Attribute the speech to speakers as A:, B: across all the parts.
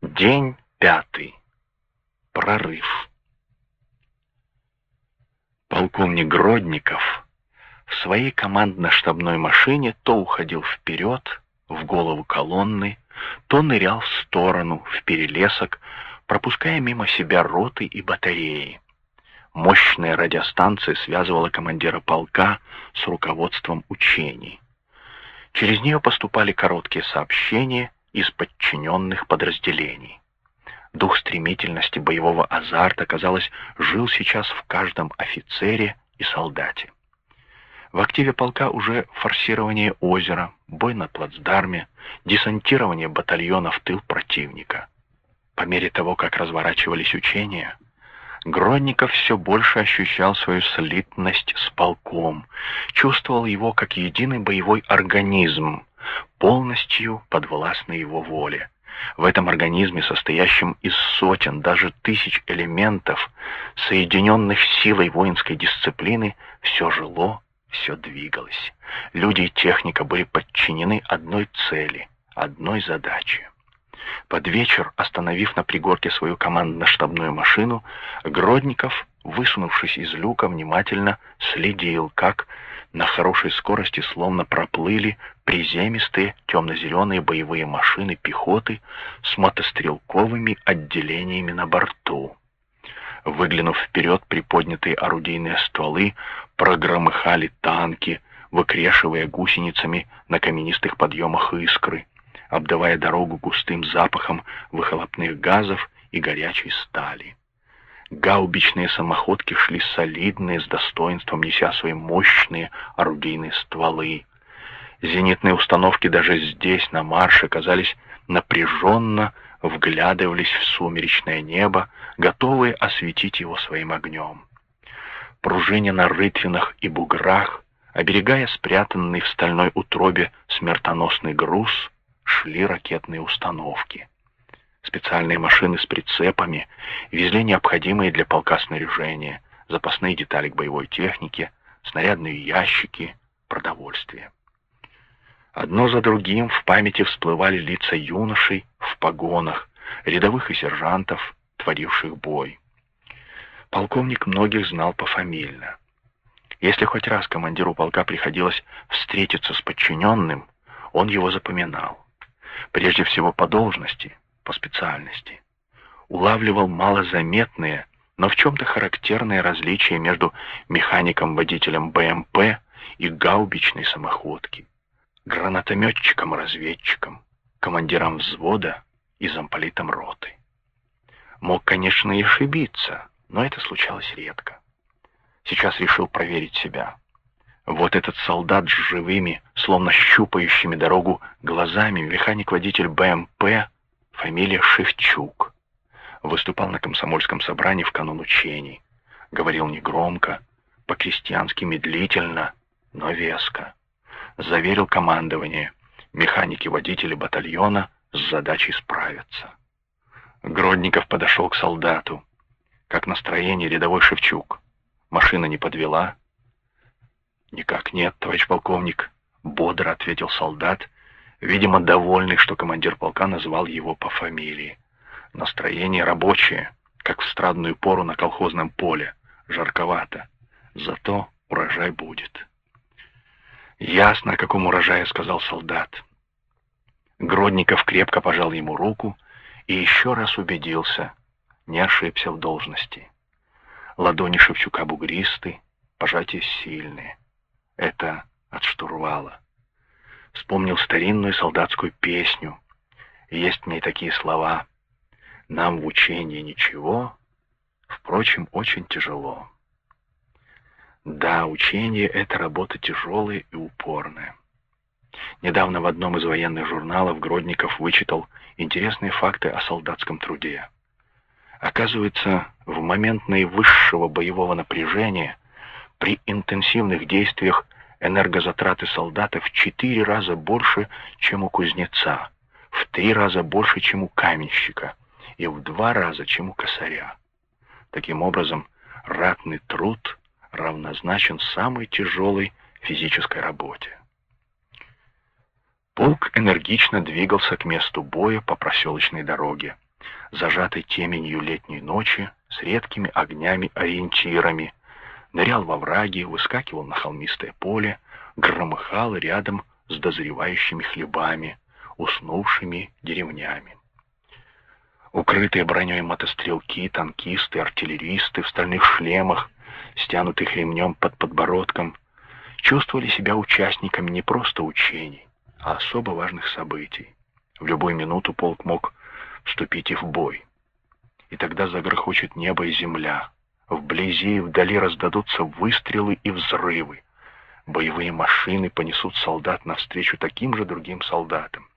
A: День пятый. Прорыв. Полковник Гродников в своей командно-штабной машине то уходил вперед, в голову колонны, то нырял в сторону, в перелесок, пропуская мимо себя роты и батареи. Мощная радиостанция связывала командира полка с руководством учений. Через нее поступали короткие сообщения из подчиненных подразделений. Дух стремительности боевого азарта, казалось, жил сейчас в каждом офицере и солдате. В активе полка уже форсирование озера, бой на плацдарме, десантирование батальона в тыл противника. По мере того, как разворачивались учения, Гронников все больше ощущал свою слитность с полком, чувствовал его как единый боевой организм, полностью подвластный его воле. В этом организме, состоящем из сотен, даже тысяч элементов, соединенных силой воинской дисциплины, все жило, все двигалось. Люди и техника были подчинены одной цели, одной задаче. Под вечер, остановив на пригорке свою командно-штабную машину, Гродников, высунувшись из люка, внимательно следил, как на хорошей скорости словно проплыли приземистые темно-зеленые боевые машины пехоты с мотострелковыми отделениями на борту. Выглянув вперед, приподнятые орудийные стволы прогромыхали танки, выкрешивая гусеницами на каменистых подъемах искры обдавая дорогу густым запахом выхлопных газов и горячей стали. Гаубичные самоходки шли солидные, с достоинством неся свои мощные орудийные стволы. Зенитные установки даже здесь, на марше, казались напряженно вглядывались в сумеречное небо, готовые осветить его своим огнем. Пружиня на рытвинах и буграх, оберегая спрятанный в стальной утробе смертоносный груз, шли ракетные установки. Специальные машины с прицепами везли необходимые для полка снаряжения, запасные детали к боевой технике, снарядные ящики, продовольствие. Одно за другим в памяти всплывали лица юношей в погонах, рядовых и сержантов, творивших бой. Полковник многих знал пофамильно. Если хоть раз командиру полка приходилось встретиться с подчиненным, он его запоминал прежде всего по должности, по специальности. Улавливал малозаметные, но в чем-то характерные различия между механиком-водителем БМП и гаубичной самоходки, гранатометчиком-разведчиком, командиром взвода и замполитом роты. Мог, конечно, и ошибиться, но это случалось редко. Сейчас решил проверить себя. Вот этот солдат с живыми, словно щупающими дорогу глазами, механик-водитель БМП, фамилия Шевчук. Выступал на комсомольском собрании в канун учений. Говорил негромко, по-крестьянски медлительно, но веско. Заверил командование, механики-водители батальона с задачей справятся. Гродников подошел к солдату. Как настроение рядовой Шевчук. Машина не подвела, «Никак нет, товарищ полковник», — бодро ответил солдат, видимо, довольный, что командир полка назвал его по фамилии. «Настроение рабочее, как в страдную пору на колхозном поле. Жарковато. Зато урожай будет». «Ясно, о каком урожае», — сказал солдат. Гродников крепко пожал ему руку и еще раз убедился, не ошибся в должности. Ладони Шевчука бугристы, пожатия сильные это от штурвала. Вспомнил старинную солдатскую песню. Есть в ней такие слова. Нам в учении ничего, впрочем, очень тяжело. Да, учение — это работа тяжелая и упорная. Недавно в одном из военных журналов Гродников вычитал интересные факты о солдатском труде. Оказывается, в момент наивысшего боевого напряжения при интенсивных действиях энергозатраты солдата в четыре раза больше, чем у кузнеца, в три раза больше, чем у каменщика, и в два раза, чем у косаря. Таким образом, ратный труд равнозначен самой тяжелой физической работе. Полк энергично двигался к месту боя по проселочной дороге. зажатой теменью летней ночи, с редкими огнями-ориентирами, нырял во враги, выскакивал на холмистое поле, громыхал рядом с дозревающими хлебами, уснувшими деревнями. Укрытые броней мотострелки, танкисты, артиллеристы в стальных шлемах, стянутых ремнем под подбородком, чувствовали себя участниками не просто учений, а особо важных событий. В любую минуту полк мог вступить и в бой. И тогда загрохочет небо и земля. Вблизи и вдали раздадутся выстрелы и взрывы. Боевые машины понесут солдат навстречу таким же другим солдатам.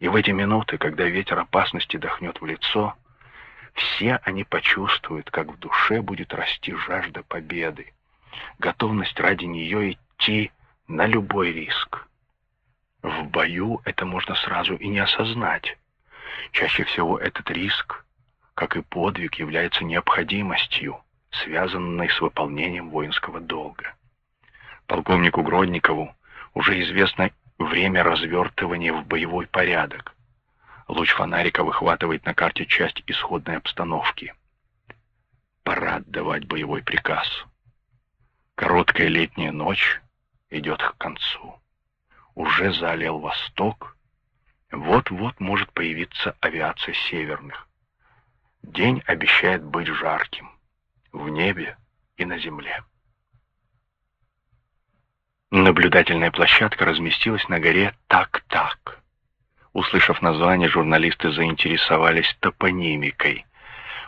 A: И в эти минуты, когда ветер опасности дохнет в лицо, все они почувствуют, как в душе будет расти жажда победы, готовность ради нее идти на любой риск. В бою это можно сразу и не осознать. Чаще всего этот риск, как и подвиг, является необходимостью, связанной с выполнением воинского долга. Полковнику Гродникову уже известно время развертывания в боевой порядок. Луч фонарика выхватывает на карте часть исходной обстановки. Пора отдавать боевой приказ. Короткая летняя ночь идет к концу уже залил восток, вот-вот может появиться авиация северных. День обещает быть жарким в небе и на земле. Наблюдательная площадка разместилась на горе Так-Так. Услышав название, журналисты заинтересовались топонимикой.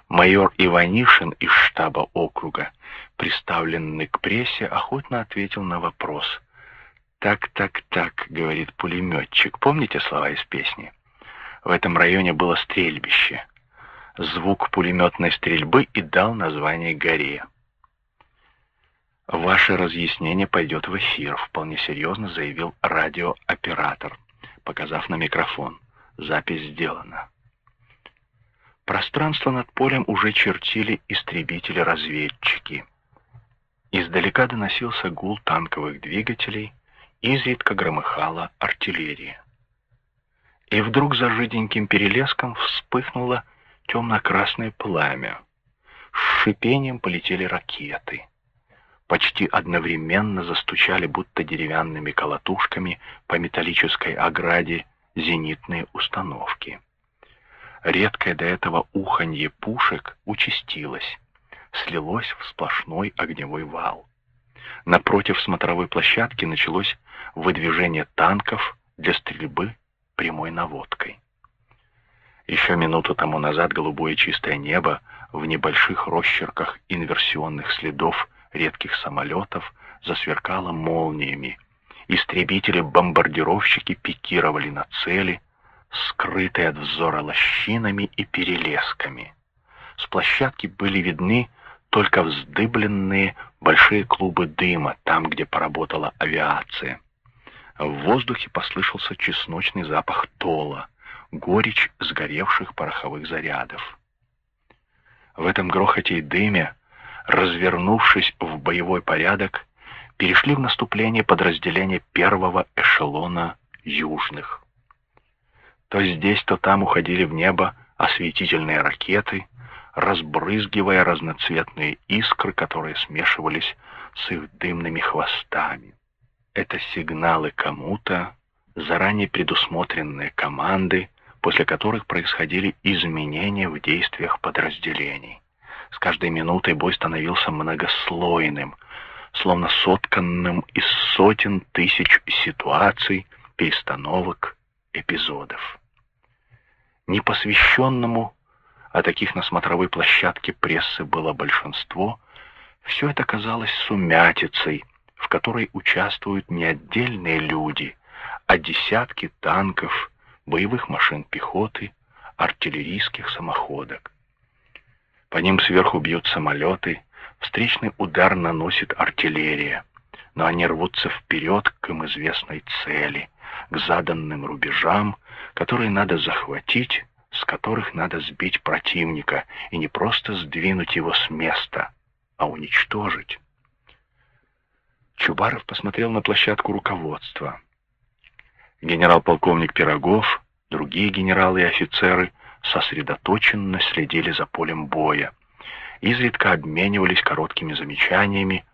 A: Майор Иванишин из штаба округа, представленный к прессе, охотно ответил на вопрос – «Так, так, так», — говорит пулеметчик. Помните слова из песни? В этом районе было стрельбище. Звук пулеметной стрельбы и дал название горе. «Ваше разъяснение пойдет в эфир», — вполне серьезно заявил радиооператор, показав на микрофон. Запись сделана. Пространство над полем уже чертили истребители-разведчики. Издалека доносился гул танковых двигателей — изредка громыхала артиллерия. И вдруг за жиденьким перелеском вспыхнуло темно-красное пламя. С шипением полетели ракеты. Почти одновременно застучали, будто деревянными колотушками по металлической ограде зенитные установки. Редкое до этого уханье пушек участилось, слилось в сплошной огневой вал. Напротив смотровой площадки началось выдвижение танков для стрельбы прямой наводкой. Еще минуту тому назад голубое чистое небо в небольших росчерках инверсионных следов редких самолетов засверкало молниями. Истребители-бомбардировщики пикировали на цели, скрытые от взора лощинами и перелесками. С площадки были видны только вздыбленные большие клубы дыма там, где поработала авиация. В воздухе послышался чесночный запах тола, горечь сгоревших пороховых зарядов. В этом грохоте и дыме, развернувшись в боевой порядок, перешли в наступление подразделения первого эшелона южных. То здесь, то там уходили в небо осветительные ракеты, разбрызгивая разноцветные искры, которые смешивались с их дымными хвостами. Это сигналы кому-то, заранее предусмотренные команды, после которых происходили изменения в действиях подразделений. С каждой минутой бой становился многослойным, словно сотканным из сотен тысяч ситуаций, перестановок, эпизодов. Непосвященному, а таких на смотровой площадке прессы было большинство, все это казалось сумятицей, в которой участвуют не отдельные люди, а десятки танков, боевых машин пехоты, артиллерийских самоходок. По ним сверху бьют самолеты, встречный удар наносит артиллерия, но они рвутся вперед к им известной цели, к заданным рубежам, которые надо захватить, с которых надо сбить противника, и не просто сдвинуть его с места, а уничтожить. Чубаров посмотрел на площадку руководства. Генерал-полковник Пирогов, другие генералы и офицеры сосредоточенно следили за полем боя, изредка обменивались короткими замечаниями,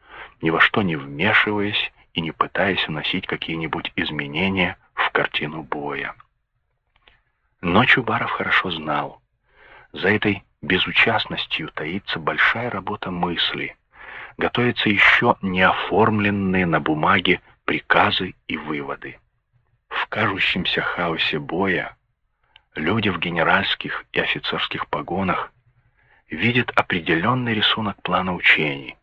A: ни во что не вмешиваясь и не пытаясь вносить какие-нибудь изменения в картину боя. Но Чубаров хорошо знал, за этой безучастностью таится большая работа мысли, готовятся еще не оформленные на бумаге приказы и выводы. В кажущемся хаосе боя люди в генеральских и офицерских погонах видят определенный рисунок плана учений,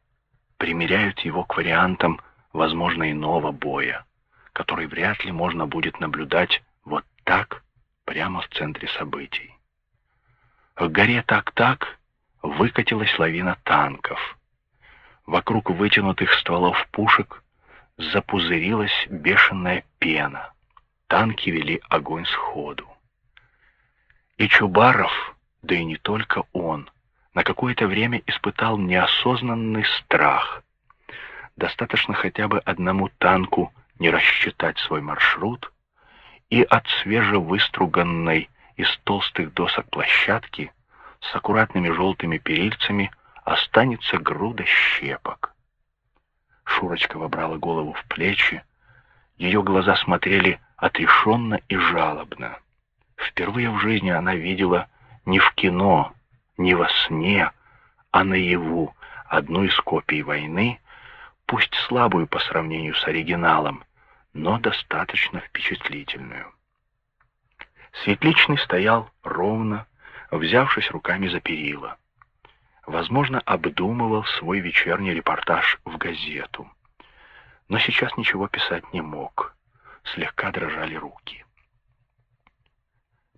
A: примеряют его к вариантам, возможно, иного боя, который вряд ли можно будет наблюдать вот так, прямо в центре событий. К горе так-так выкатилась лавина танков. Вокруг вытянутых стволов пушек запузырилась бешеная пена. Танки вели огонь сходу. И Чубаров, да и не только он, на какое-то время испытал неосознанный страх. Достаточно хотя бы одному танку не рассчитать свой маршрут, и от свежевыструганной из толстых досок площадки с аккуратными желтыми перильцами останется груда щепок. Шурочка вобрала голову в плечи, ее глаза смотрели отрешенно и жалобно. Впервые в жизни она видела не в кино, не во сне, а наяву одну из копий войны, пусть слабую по сравнению с оригиналом, но достаточно впечатлительную. Светличный стоял ровно, взявшись руками за перила. Возможно, обдумывал свой вечерний репортаж в газету. Но сейчас ничего писать не мог. Слегка дрожали руки.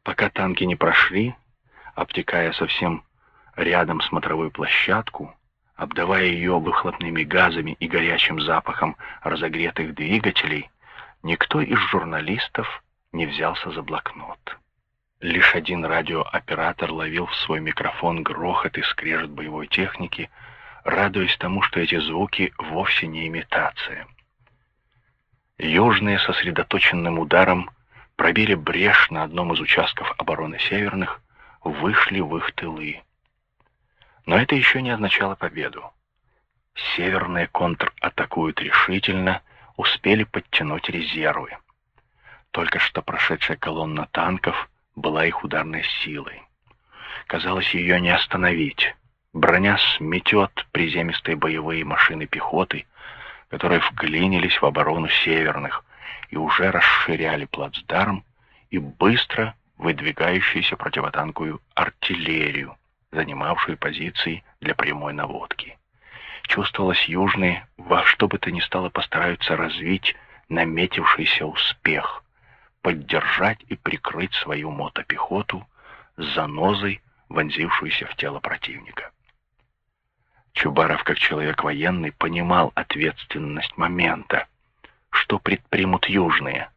A: Пока танки не прошли, обтекая совсем рядом смотровую площадку, обдавая ее выхлопными газами и горячим запахом разогретых двигателей, никто из журналистов не взялся за блокнот. Лишь один радиооператор ловил в свой микрофон грохот и скрежет боевой техники, радуясь тому, что эти звуки вовсе не имитация. Южные сосредоточенным ударом пробили брешь на одном из участков обороны северных, вышли в их тылы. Но это еще не означало победу. Северные контратакуют решительно, успели подтянуть резервы. Только что прошедшая колонна танков была их ударной силой. Казалось, ее не остановить. Броня сметет приземистые боевые машины пехоты, которые вклинились в оборону северных и уже расширяли плацдарм и быстро выдвигающуюся противотанковую артиллерию, занимавшую позиции для прямой наводки. Чувствовалось, южные во что бы то ни стало постараются развить наметившийся успех, поддержать и прикрыть свою мотопехоту с занозой, вонзившуюся в тело противника. Чубаров, как человек военный, понимал ответственность момента, что предпримут южные,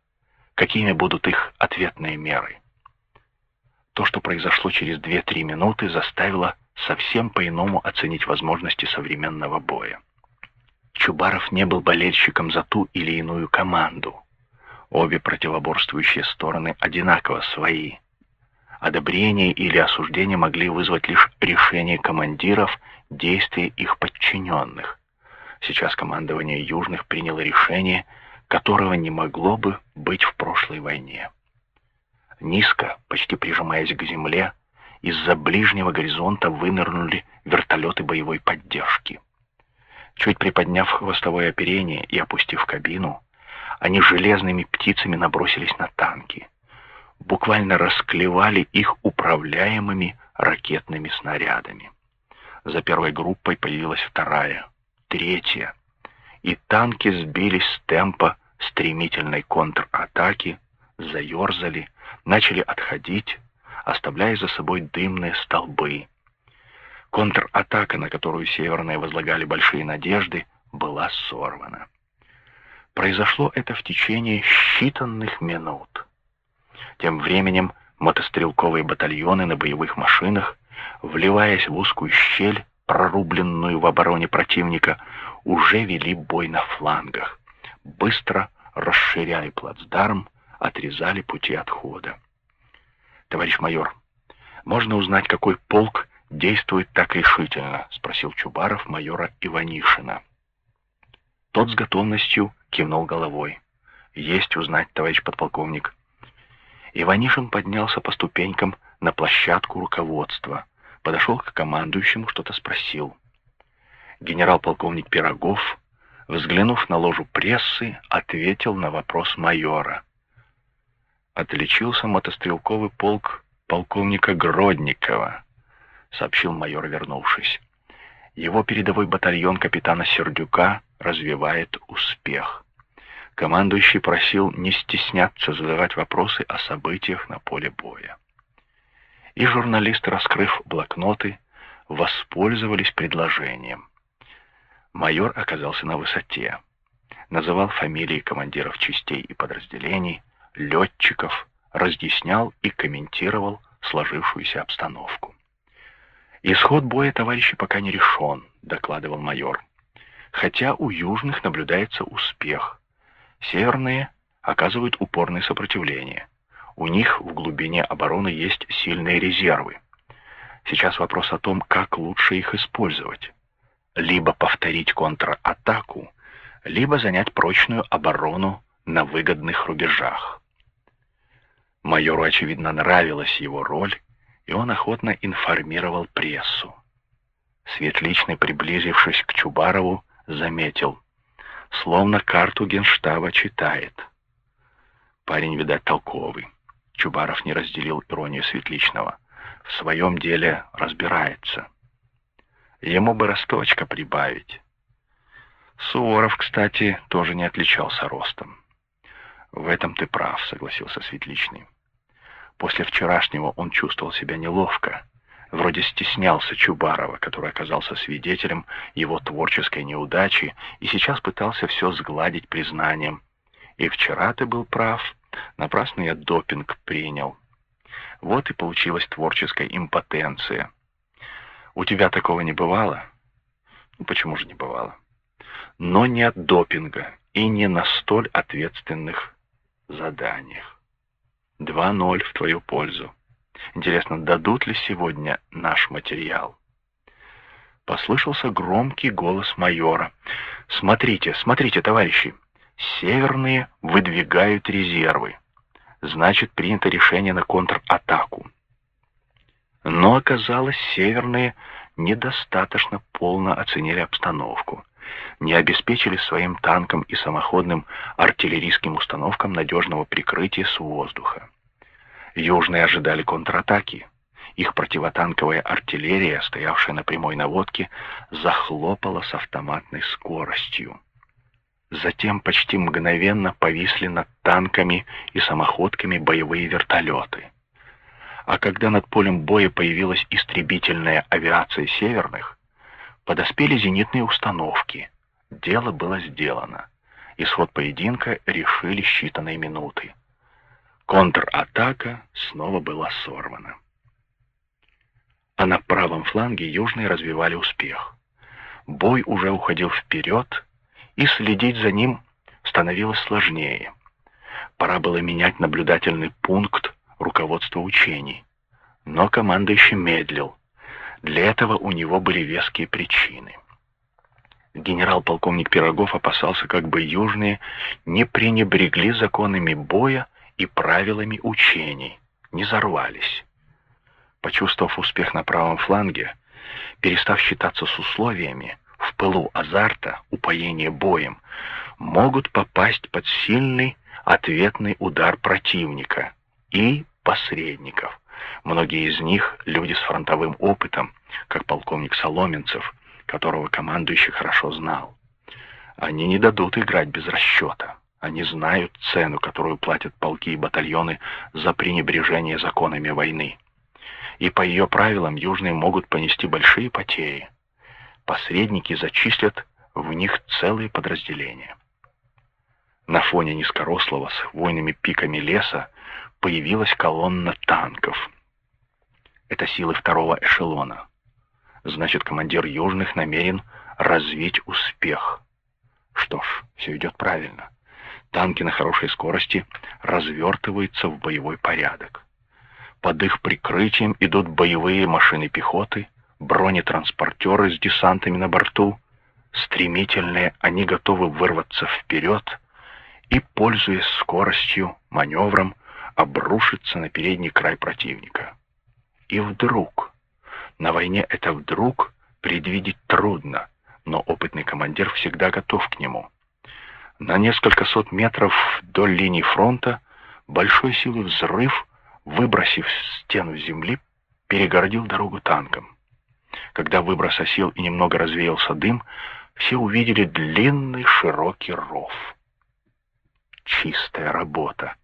A: какими будут их ответные меры. То, что произошло через 2-3 минуты, заставило совсем по-иному оценить возможности современного боя. Чубаров не был болельщиком за ту или иную команду. Обе противоборствующие стороны одинаково свои. Одобрение или осуждение могли вызвать лишь решение командиров, действия их подчиненных. Сейчас командование Южных приняло решение, которого не могло бы быть в прошлой войне. Низко, почти прижимаясь к земле, из-за ближнего горизонта вынырнули вертолеты боевой поддержки. Чуть приподняв хвостовое оперение и опустив кабину, они железными птицами набросились на танки. Буквально расклевали их управляемыми ракетными снарядами. За первой группой появилась вторая, третья. И танки сбились с темпа стремительной контратаки, заерзали, начали отходить, оставляя за собой дымные столбы. Контратака, на которую северные возлагали большие надежды, была сорвана. Произошло это в течение считанных минут. Тем временем мотострелковые батальоны на боевых машинах, вливаясь в узкую щель, прорубленную в обороне противника, уже вели бой на флангах, быстро расширяли плацдарм, отрезали пути отхода. «Товарищ майор, «Можно узнать, какой полк действует так решительно?» — спросил Чубаров майора Иванишина. Тот с готовностью кивнул головой. «Есть узнать, товарищ подполковник». Иванишин поднялся по ступенькам на площадку руководства, подошел к командующему, что-то спросил. Генерал-полковник Пирогов, взглянув на ложу прессы, ответил на вопрос майора. «Отличился мотострелковый полк полковника Гродникова», — сообщил майор, вернувшись. «Его передовой батальон капитана Сердюка развивает успех». Командующий просил не стесняться задавать вопросы о событиях на поле боя. И журналисты, раскрыв блокноты, воспользовались предложением. Майор оказался на высоте. Называл фамилии командиров частей и подразделений, летчиков, разъяснял и комментировал сложившуюся обстановку. «Исход боя, товарищи, пока не решен», — докладывал майор. «Хотя у южных наблюдается успех. Северные оказывают упорное сопротивление. У них в глубине обороны есть сильные резервы. Сейчас вопрос о том, как лучше их использовать. Либо повторить контратаку, либо занять прочную оборону на выгодных рубежах. Майору, очевидно, нравилась его роль, и он охотно информировал прессу. Светличный, приблизившись к Чубарову, заметил — словно карту генштаба читает. Парень, видать, толковый. Чубаров не разделил иронию Светличного. В своем деле разбирается. Ему бы росточка прибавить. Суворов, кстати, тоже не отличался ростом. В этом ты прав, согласился Светличный. После вчерашнего он чувствовал себя неловко, вроде стеснялся Чубарова, который оказался свидетелем его творческой неудачи и сейчас пытался все сгладить признанием. И вчера ты был прав, напрасно я допинг принял. Вот и получилась творческая импотенция. У тебя такого не бывало? Ну, почему же не бывало? Но не от допинга и не на столь ответственных заданиях. 2-0 в твою пользу. Интересно, дадут ли сегодня наш материал? Послышался громкий голос майора. «Смотрите, смотрите, товарищи! Северные выдвигают резервы. Значит, принято решение на контратаку. Но оказалось, северные недостаточно полно оценили обстановку, не обеспечили своим танкам и самоходным артиллерийским установкам надежного прикрытия с воздуха. Южные ожидали контратаки. Их противотанковая артиллерия, стоявшая на прямой наводке, захлопала с автоматной скоростью. Затем почти мгновенно повисли над танками и самоходками боевые вертолеты. А когда над полем боя появилась истребительная авиация северных, подоспели зенитные установки. Дело было сделано. Исход поединка решили считанные минуты. Контратака снова была сорвана. А на правом фланге южные развивали успех. Бой уже уходил вперед, и следить за ним становилось сложнее. Пора было менять наблюдательный пункт руководства учений. Но командующий медлил. Для этого у него были веские причины. Генерал-полковник Пирогов опасался, как бы южные не пренебрегли законами боя и правилами учений, не зарвались. Почувствовав успех на правом фланге, перестав считаться с условиями, пылу азарта, упоения боем, могут попасть под сильный ответный удар противника и посредников. Многие из них — люди с фронтовым опытом, как полковник Соломенцев, которого командующий хорошо знал. Они не дадут играть без расчета. Они знают цену, которую платят полки и батальоны за пренебрежение законами войны. И по ее правилам южные могут понести большие потери. Посредники зачислят в них целые подразделения. На фоне низкорослого с хвойными пиками леса появилась колонна танков. Это силы второго эшелона. Значит, командир южных намерен развить успех. Что ж, все идет правильно танки на хорошей скорости развертываются в боевой порядок. Под их прикрытием идут боевые машины пехоты, бронетранспортеры с десантами на борту. Стремительные они готовы вырваться вперед и, пользуясь скоростью, маневром, обрушиться на передний край противника. И вдруг, на войне это вдруг предвидеть трудно, но опытный командир всегда готов к нему. На несколько сот метров вдоль линии фронта большой силы взрыв, выбросив стену земли, перегородил дорогу танкам. Когда выброс осел и немного развеялся дым, все увидели длинный широкий ров. Чистая работа,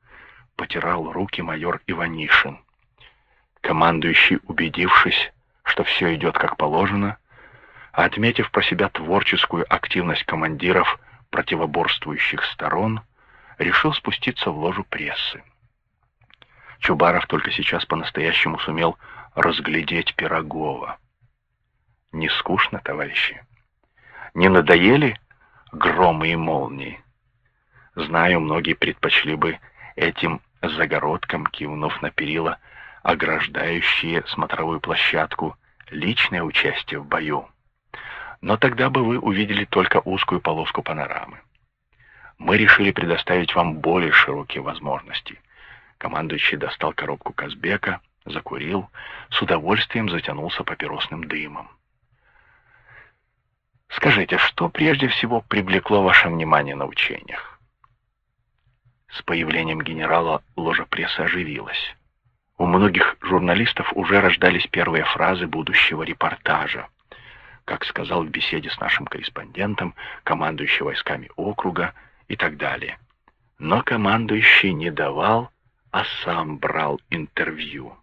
A: потирал руки майор Иванишин. Командующий, убедившись, что все идет как положено, отметив про себя творческую активность командиров противоборствующих сторон, решил спуститься в ложу прессы. Чубаров только сейчас по-настоящему сумел разглядеть Пирогова. Не скучно, товарищи? Не надоели громы и молнии? Знаю, многие предпочли бы этим загородкам, кивнув на перила, ограждающие смотровую площадку, личное участие в бою. Но тогда бы вы увидели только узкую полоску панорамы. Мы решили предоставить вам более широкие возможности. Командующий достал коробку Казбека, закурил, с удовольствием затянулся папиросным дымом. Скажите, что прежде всего привлекло ваше внимание на учениях? С появлением генерала ложа прессы оживилась. У многих журналистов уже рождались первые фразы будущего репортажа. Как сказал в беседе с нашим корреспондентом, командующий войсками округа и так далее. Но командующий не давал, а сам брал интервью.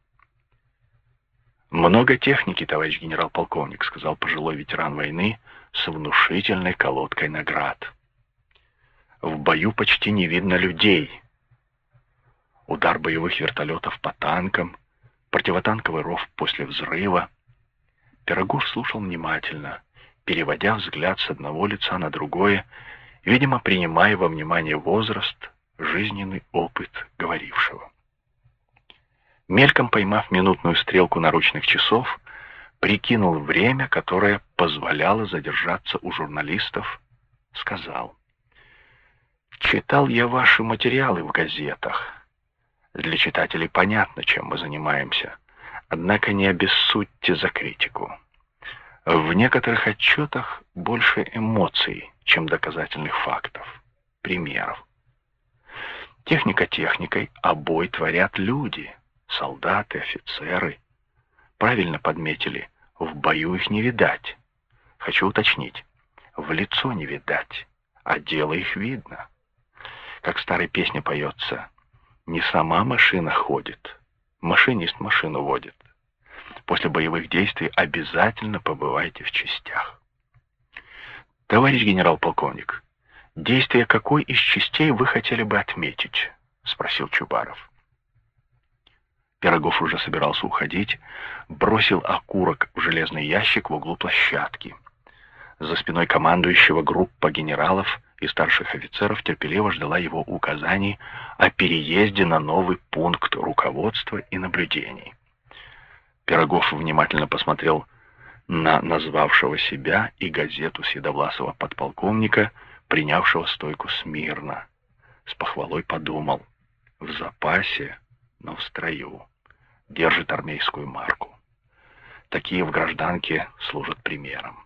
A: «Много техники, товарищ генерал-полковник», — сказал пожилой ветеран войны, — с внушительной колодкой наград. В бою почти не видно людей. Удар боевых вертолетов по танкам, противотанковый ров после взрыва. Пирогов слушал внимательно, переводя взгляд с одного лица на другое, видимо, принимая во внимание возраст, жизненный опыт говорившего. Мельком поймав минутную стрелку наручных часов, прикинул время, которое позволяло задержаться у журналистов, сказал. «Читал я ваши материалы в газетах. Для читателей понятно, чем мы занимаемся, однако не обессудьте за критику. В некоторых отчетах больше эмоций, чем доказательных фактов, примеров. Техника техникой, а бой творят люди, солдаты, офицеры. Правильно подметили, в бою их не видать. Хочу уточнить, в лицо не видать, а дело их видно. Как в старой песне поется, не сама машина ходит, машинист машину водит. После боевых действий обязательно побывайте в частях. Товарищ генерал-полковник, действие какой из частей вы хотели бы отметить? Спросил Чубаров. Пирогов уже собирался уходить, бросил окурок в железный ящик в углу площадки. За спиной командующего группа генералов и старших офицеров терпеливо ждала его указаний о переезде на новый пункт руководства и наблюдений. Пирогов внимательно посмотрел на назвавшего себя и газету Седовласова подполковника, принявшего стойку смирно. С похвалой подумал, в запасе, но в строю держит армейскую марку. Такие в гражданке служат примером.